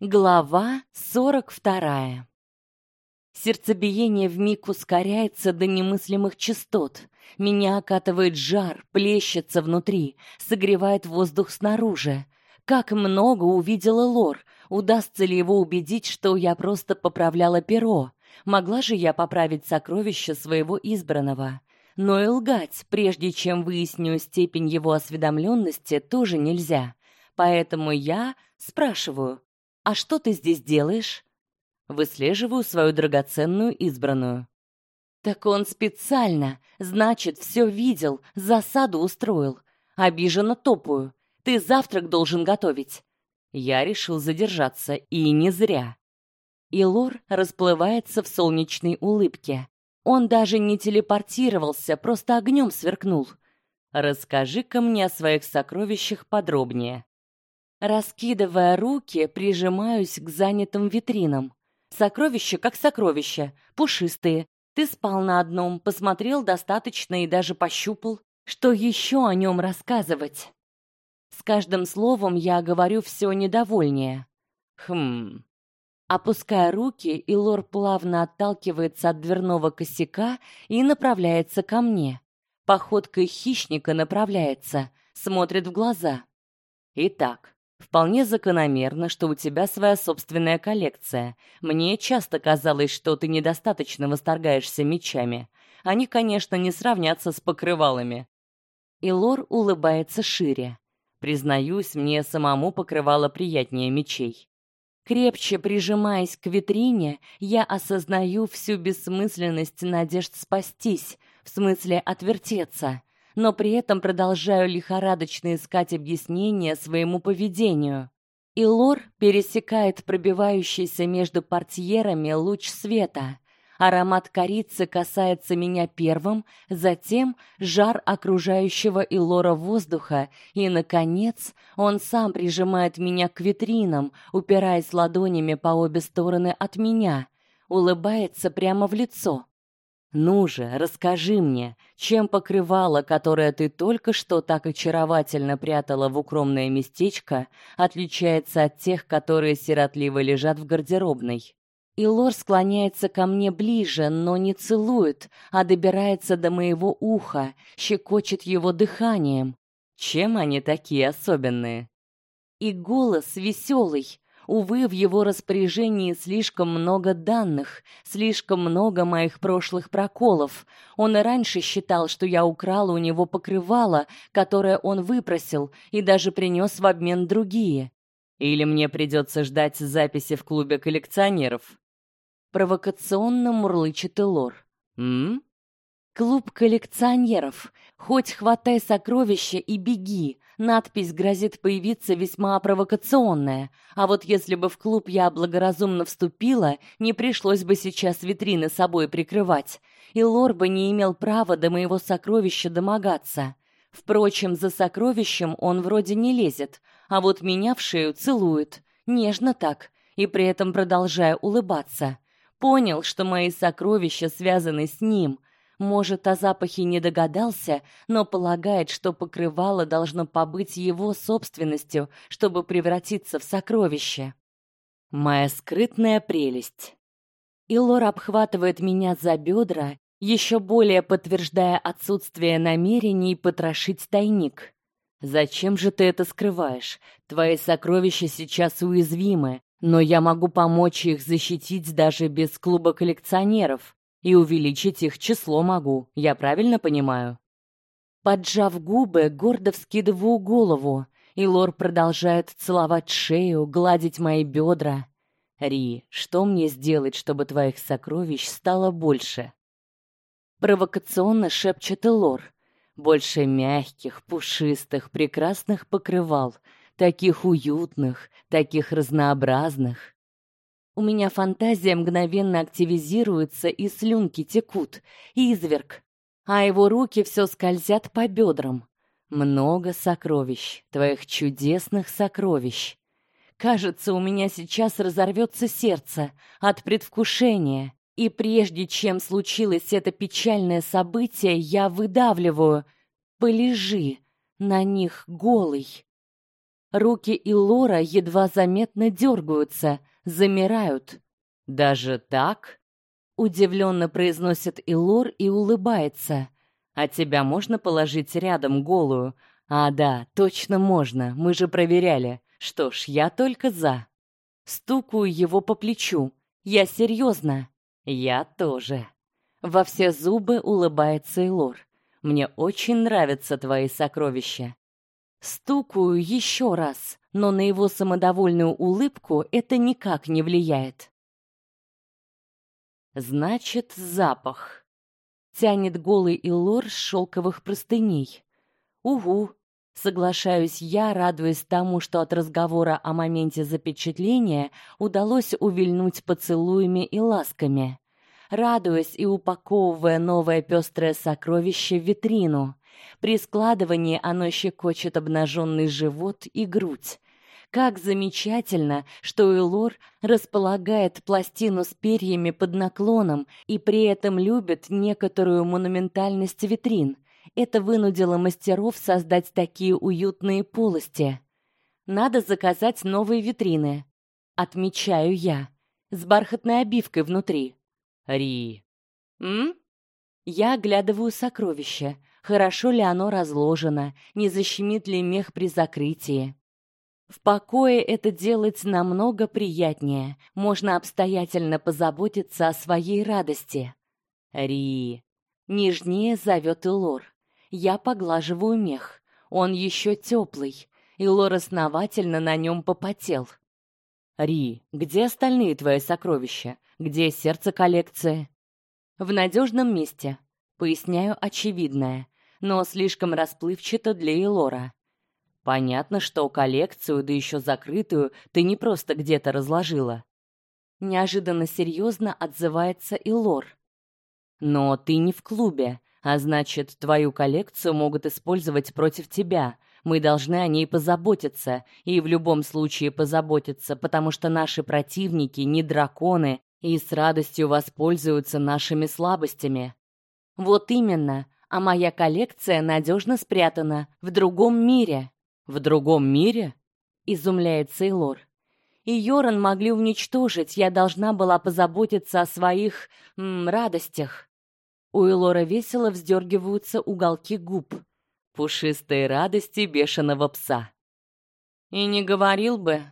Глава сорок вторая. Сердцебиение вмиг ускоряется до немыслимых частот. Меня окатывает жар, плещется внутри, согревает воздух снаружи. Как много увидела Лор. Удастся ли его убедить, что я просто поправляла перо? Могла же я поправить сокровище своего избранного? Но и лгать, прежде чем выясню степень его осведомленности, тоже нельзя. Поэтому я спрашиваю: «А что ты здесь делаешь?» Выслеживаю свою драгоценную избранную. Так он специально, значит, все видел, засаду устроил. Обиженно топаю. Ты завтрак должен готовить. Я решил задержаться, и не зря. Илор расплывается в солнечной улыбке. Он даже не телепортировался, просто огнем сверкнул. Расскажи-ка мне о своих сокровищах подробнее. Раскидывая руки, прижимаюсь к занятым витринам. Сокровища как сокровища, пушистые. Ты спал на одном, посмотрел достаточно и даже пощупал. Что еще о нем рассказывать? С каждым словом я говорю все недовольнее. Хм. Опуская руки, Илор плавно отталкивается от дверного косяка и направляется ко мне. Походкой хищника направляется, смотрит в глаза. Итак, Вполне закономерно, что у тебя своя собственная коллекция. Мне часто казалось, что ты недостаточно восторгаешься мечами. Они, конечно, не сравнятся с покрывалами. И Лор улыбается шире. Признаюсь, мне самому покрывало приятнее мечей. Крепче прижимаясь к витрине, я осознаю всю бессмысленность надежд спастись, в смысле отвертеться но при этом продолжаю лихорадочно искать объяснение своему поведению. И Лор пересекает пробивающийся между портьерами луч света. Аромат корицы касается меня первым, затем жар окружающего Илора воздуха, и наконец он сам прижимает меня к витринам, упираясь ладонями по обе стороны от меня, улыбается прямо в лицо. Ну же, расскажи мне, чем покрывало, которое ты только что так очаровательно прятала в укромное местечко, отличается от тех, которые сиротливо лежат в гардеробной? И Лор склоняется ко мне ближе, но не целует, а добирается до моего уха, щекочет его дыханием. Чем они такие особенные? И голос веселый, Увы, в его распоряжении слишком много данных, слишком много моих прошлых проколов. Он и раньше считал, что я украла у него покрывало, которое он выпросил, и даже принес в обмен другие. Или мне придется ждать записи в клубе коллекционеров? Провокационно мурлычет Элор. М? Клуб коллекционеров. Хоть хватай сокровища и беги. Надпись грозит появиться весьма провокационная. А вот если бы в клуб я благоразумно вступила, не пришлось бы сейчас витрины собой прикрывать. И Лор бы не имел права до моего сокровища домогаться. Впрочем, за сокровищем он вроде не лезет, а вот меня в шею целует. Нежно так, и при этом продолжая улыбаться. Понял, что мои сокровища связаны с ним — может, о запахе не догадался, но полагает, что покрывало должно побыть его собственностью, чтобы превратиться в сокровище. Моя скрытная прелесть. Илор обхватывает меня за бедра, еще более подтверждая отсутствие намерений потрошить тайник. Зачем же ты это скрываешь? Твои сокровища сейчас уязвимы, но я могу помочь их защитить даже без клуба коллекционеров и увеличить их число могу. Я правильно понимаю? Поджав губы, гордо вскидываю голову, и Лор продолжает целовать шею, гладить мои бедра. Ри, что мне сделать, чтобы твоих сокровищ стало больше? Провокационно шепчет Лор. Больше мягких, пушистых, прекрасных покрывал, таких уютных, таких разнообразных. У меня фантазия мгновенно активизируется, и слюнки текут. Изверг. А его руки все скользят по бедрам. Много сокровищ, твоих чудесных сокровищ. Кажется, у меня сейчас разорвется сердце от предвкушения. И прежде чем случилось это печальное событие, я выдавливаю: "Полежи на них голый". Руки Илора едва заметно дергаются, замирают. Даже так? Удивленно произносит Илор и улыбается. А тебя можно положить рядом голую? А да, точно можно. Мы же проверяли. Что ж, я только за. Стукаю его по плечу. Я серьезно. Я тоже. Во все зубы улыбается Илор. Мне очень нравятся твои сокровища. Стукаю еще раз, но на его самодовольную улыбку это никак не влияет. Значит, запах. Тянет голый Илор с шелковых простыней. Угу. Соглашаюсь я, радуясь тому, что от разговора о моменте запечатления удалось увильнуть поцелуями и ласками. Радуясь и упаковывая новое пестрое сокровище в витрину. При складывании оно щекочет обнаженный живот и грудь. Как замечательно, что Элор располагает пластину с перьями под наклоном и при этом любит некоторую монументальность витрин. Это вынудило мастеров создать такие уютные полости. Надо заказать новые витрины. Отмечаю я. С бархатной обивкой внутри. Ри. М? Я оглядываю сокровище. Хорошо ли оно разложено, не защемит ли мех при закрытии. В покое это делать намного приятнее. Можно обстоятельно позаботиться о своей радости. Ри. Нежнее зовет Илор. Я поглаживаю мех. Он еще теплый. Илор основательно на нем попотел. Ри, где остальные твои сокровища? Где сердце коллекции? В надежном месте. Поясняю очевидное но слишком расплывчато для Элора. Понятно, что коллекцию, да еще закрытую, ты не просто где-то разложила. Неожиданно серьезно отзывается Илор. Но ты не в клубе, а значит, твою коллекцию могут использовать против тебя. Мы должны о ней позаботиться, и в любом случае позаботиться, потому что наши противники не драконы и с радостью воспользуются нашими слабостями. Вот именно, а моя коллекция надежно спрятана в другом мире. В другом мире? изумляется Сейлор. И Йоран могли уничтожить, я должна была позаботиться о своих м, радостях. У Элора весело вздергиваются уголки губ. Пушистые радости бешеного пса. И не говорил бы,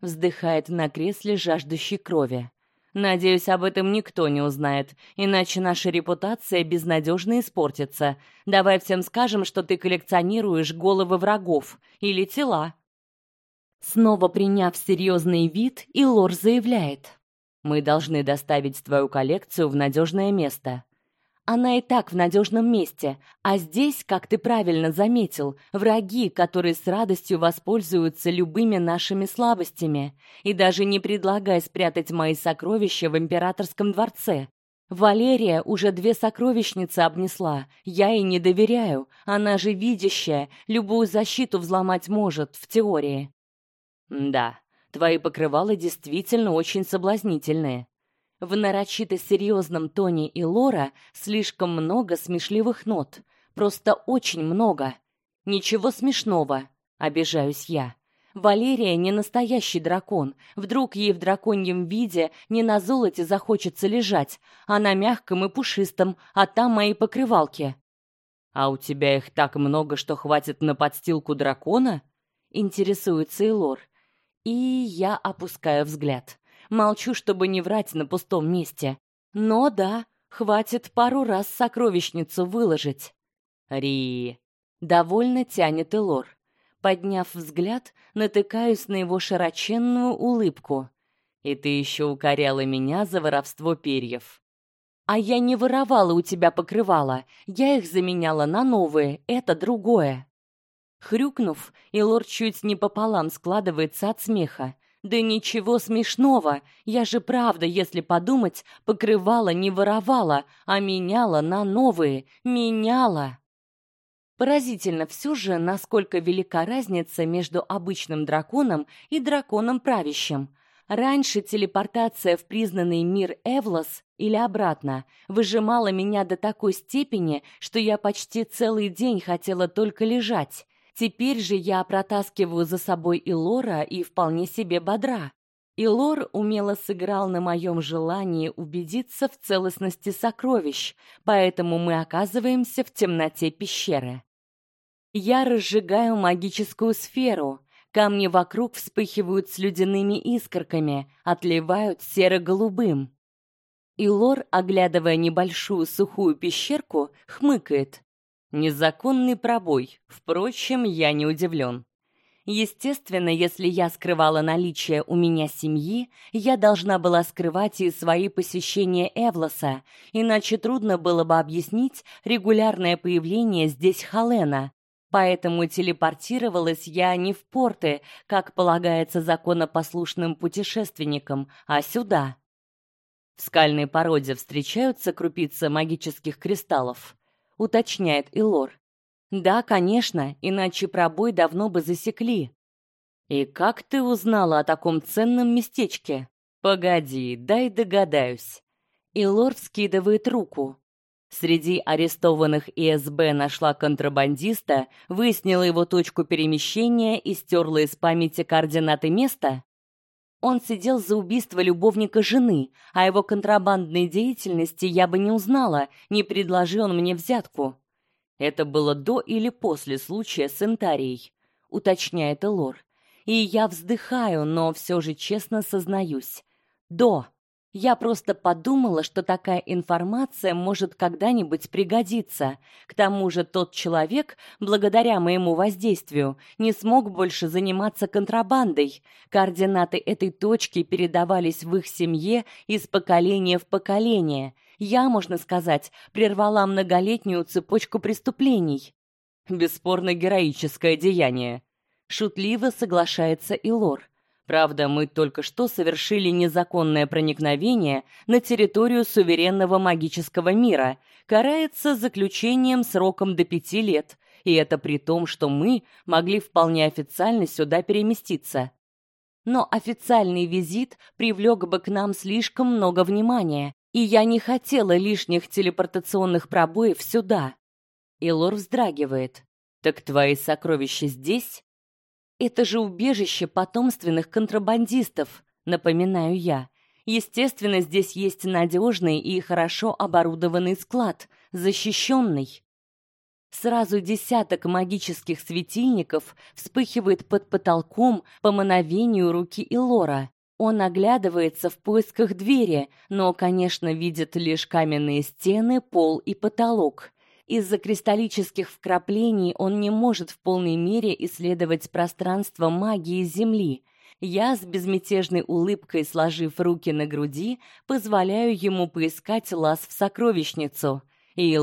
вздыхает на кресле жаждущий крови. Надеюсь, об этом никто не узнает, иначе наша репутация безнадежно испортится. Давай всем скажем, что ты коллекционируешь головы врагов или тела. Снова приняв серьезный вид, Илор заявляет: "Мы должны доставить твою коллекцию в надежное место. Она и так в надежном месте, а здесь, как ты правильно заметил, враги, которые с радостью воспользуются любыми нашими слабостями, и даже не предлагай спрятать мои сокровища в императорском дворце. Валерия уже две сокровищницы обнесла. Я ей не доверяю. Она же видящая, любую защиту взломать может в теории. Да, твои покрывала действительно очень соблазнительные. В нарочито серьезном тоне и Лора слишком много смешливых нот, просто очень много. Ничего смешного, обижаюсь я. Валерия не настоящий дракон. Вдруг ей в драконьем виде не на золоте захочется лежать, а на мягком и пушистом, а там мои покрывалки. А у тебя их так много, что хватит на подстилку дракона? интересуется Элор. И я опускаю взгляд. Молчу, чтобы не врать на пустом месте. Но да, хватит пару раз сокровищницу выложить. Ри. Довольно тянет Элор. Подняв взгляд, натыкаюсь на его широченную улыбку. И ты еще укоряла меня за воровство перьев. А я не воровала у тебя покрывала, я их заменяла на новые, это другое. Хрюкнув, Илор чуть не пополам складывается от смеха. Да ничего смешного. Я же правда, если подумать, покрывала не воровала, а меняла на новые, меняла. Поразительно все же, насколько велика разница между обычным драконом и драконом правящим. Раньше телепортация в признанный мир Эвлос или обратно выжимала меня до такой степени, что я почти целый день хотела только лежать. Теперь же я протаскиваю за собой и Лора и вполне себе бодра. И Лор умело сыграл на моем желании убедиться в целостности сокровищ, поэтому мы оказываемся в темноте пещеры. Я разжигаю магическую сферу. Камни вокруг вспыхивают с слюдяными искорками, отливают серо-голубым. И Лор, оглядывая небольшую сухую пещерку, хмыкает. Незаконный пробой. Впрочем, я не удивлен. Естественно, если я скрывала наличие у меня семьи, я должна была скрывать и свои посещения Эвлоса, иначе трудно было бы объяснить регулярное появление здесь Халена. Поэтому телепортировалась я не в порты, как полагается законопослушным путешественникам, а сюда. В скальной породе встречаются крупицы магических кристаллов, уточняет Илор. Да, конечно, иначе пробой давно бы засекли. И как ты узнала о таком ценном местечке? Погоди, дай догадаюсь. И лорд скидывает руку. Среди арестованных ИСБ нашла контрабандиста, выяснила его точку перемещения и стерла из памяти координаты места. Он сидел за убийство любовника жены, а его контрабандной деятельности я бы не узнала, не предложи он мне взятку. Это было до или после случая с Интарией, уточняет Элор. И я вздыхаю, но все же честно сознаюсь. До. Я просто подумала, что такая информация может когда-нибудь пригодиться. К тому же тот человек, благодаря моему воздействию, не смог больше заниматься контрабандой. Координаты этой точки передавались в их семье из поколения в поколение. Я, можно сказать, прервала многолетнюю цепочку преступлений. Бесспорно героическое деяние. Шутливо соглашается и Лор. Правда, мы только что совершили незаконное проникновение на территорию суверенного магического мира, карается заключением сроком до пяти лет, и это при том, что мы могли вполне официально сюда переместиться. Но официальный визит привлек бы к нам слишком много внимания, и я не хотела лишних телепортационных пробоев сюда. Илор вздрагивает. Так твои сокровища здесь? Это же убежище потомственных контрабандистов, напоминаю я. Естественно, здесь есть надежный и хорошо оборудованный склад, защищенный. Сразу десяток магических светильников вспыхивает под потолком по мановению руки Илора. Он оглядывается в поисках двери, но, конечно, видит лишь каменные стены, пол и потолок. Из-за кристаллических вкраплений он не может в полной мере исследовать пространство магии Земли. Я с безмятежной улыбкой, сложив руки на груди, позволяю ему поискать лаз в сокровищницу. И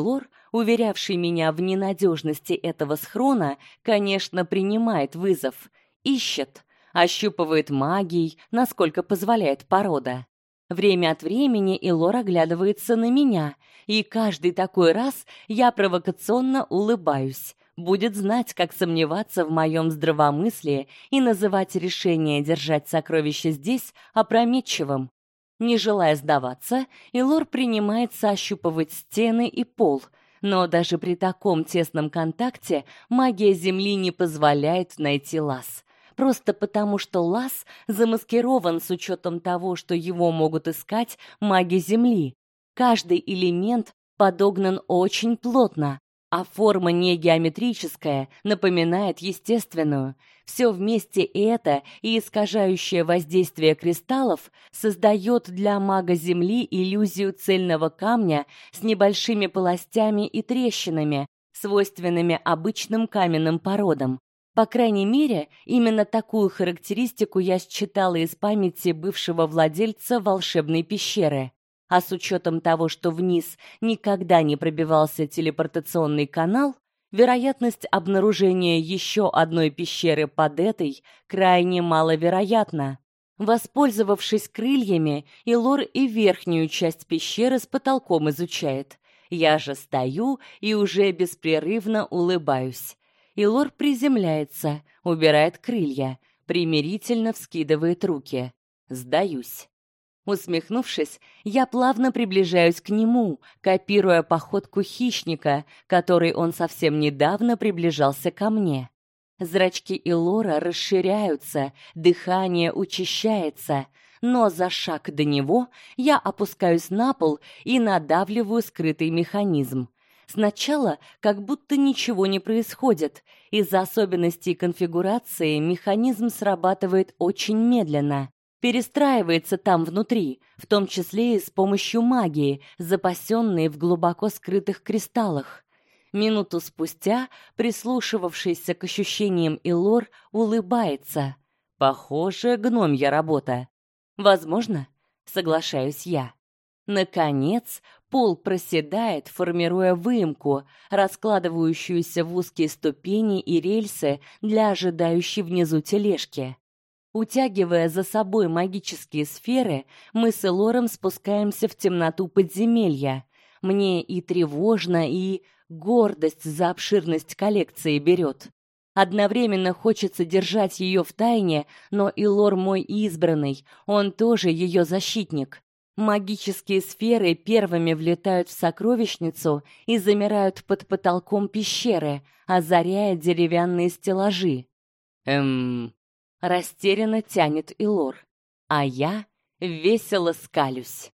уверявший меня в ненадежности этого схрона, конечно, принимает вызов. Ищет, ощупывает магией, насколько позволяет порода. Время от времени Илор оглядывается на меня, и каждый такой раз я провокационно улыбаюсь. Будет знать, как сомневаться в моем здравомыслии и называть решение держать сокровище здесь опрометчивым. Не желая сдаваться, Илор принимается ощупывать стены и пол, но даже при таком тесном контакте магия земли не позволяет найти лаз просто потому, что лаз замаскирован с учетом того, что его могут искать маги Земли. Каждый элемент подогнан очень плотно, а форма не геометрическая, напоминает естественную. Все вместе это и искажающее воздействие кристаллов создает для мага Земли иллюзию цельного камня с небольшими полостями и трещинами, свойственными обычным каменным породам. По крайней мере, именно такую характеристику я считала из памяти бывшего владельца волшебной пещеры. А с учетом того, что вниз никогда не пробивался телепортационный канал, вероятность обнаружения еще одной пещеры под этой крайне маловероятна. Воспользовавшись крыльями, Илор и верхнюю часть пещеры с потолком изучает. Я же стою и уже беспрерывно улыбаюсь и лор приземляется, убирает крылья, примирительно вскидывает руки. Сдаюсь. Усмехнувшись, я плавно приближаюсь к нему, копируя походку хищника, которой он совсем недавно приближался ко мне. Зрачки Илора расширяются, дыхание учащается, но за шаг до него я опускаюсь на пол и надавливаю скрытый механизм. Сначала как будто ничего не происходит. Из-за особенностей конфигурации механизм срабатывает очень медленно. Перестраивается там внутри, в том числе и с помощью магии, запасенной в глубоко скрытых кристаллах. Минуту спустя, прислушивавшийся к ощущениям Илор, улыбается. Похоже, гномья работа. Возможно, соглашаюсь я. Наконец, пол проседает, формируя выемку, раскладывающуюся в узкие ступени и рельсы для ожидающей внизу тележки. Утягивая за собой магические сферы, мы с Элором спускаемся в темноту подземелья. Мне и тревожно, и Гордость за обширность коллекции берет. Одновременно хочется держать ее в тайне, но и Лор мой избранный, он тоже ее защитник. Магические сферы первыми влетают в сокровищницу и замирают под потолком пещеры, озаряя деревянные стеллажи. Эм, растерянно тянет Илор, а я весело скалюсь.